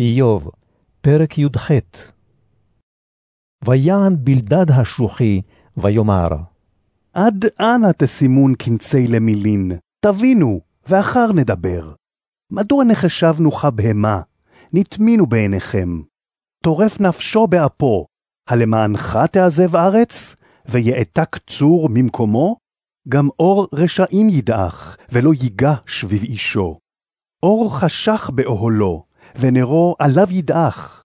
איוב, פרק י"ח ויען בלדד השוחי, ויאמר, עד אנה תשימון קנצי למילין? תבינו, ואחר נדבר. מדוע נחשבנו כבהמה? נטמינו בעיניכם. טורף נפשו באפו, הלמענך תעזב ארץ, ויעתק צור ממקומו? גם אור רשעים ידעך, ולא ייגע שביב אישו. אור חשך באוהלו, ונרו עליו ידעך.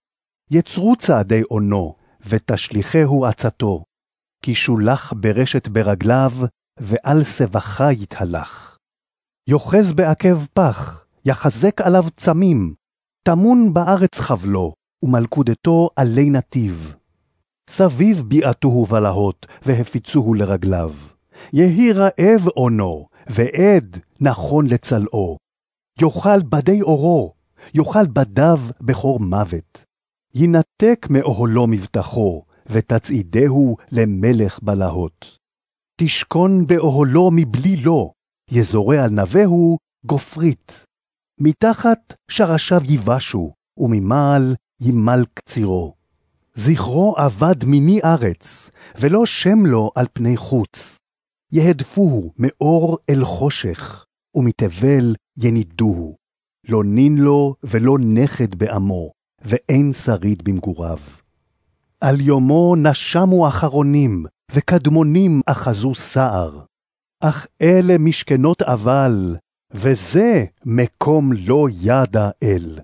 יצרו צעדי אונו, ותשליכהו עצתו. כי שולח ברשת ברגליו, ועל סבכה יתהלך. יאחז בעקב פח, יחזק עליו צמים, טמון בארץ חבלו, ומלכודתו עלי נתיב. סביב ביעתוהו בלהות, והפיצוהו לרגליו. יהי רעב אונו, ועד נכון לצלעו. יאכל בדי אורו, יאכל בדיו בכור מוות. ינתק מאוהלו מבטחו, ותצעידהו למלך בלהות. תשכון באוהלו מבלי לו, יזורה על נבהו גופרית. מתחת שרשיו יבשו, וממעל ימל קצירו. זכרו אבד מיני ארץ, ולא שם לו על פני חוץ. יהדפוהו מאור אל חושך, ומתבל ינידוהו. לא נין לו ולא נכד בעמו, ואין שריד במגוריו. על יומו נשמו אחרונים, וקדמונים אחזו סער. אך אלה משכנות אבל, וזה מקום לא ידע אל.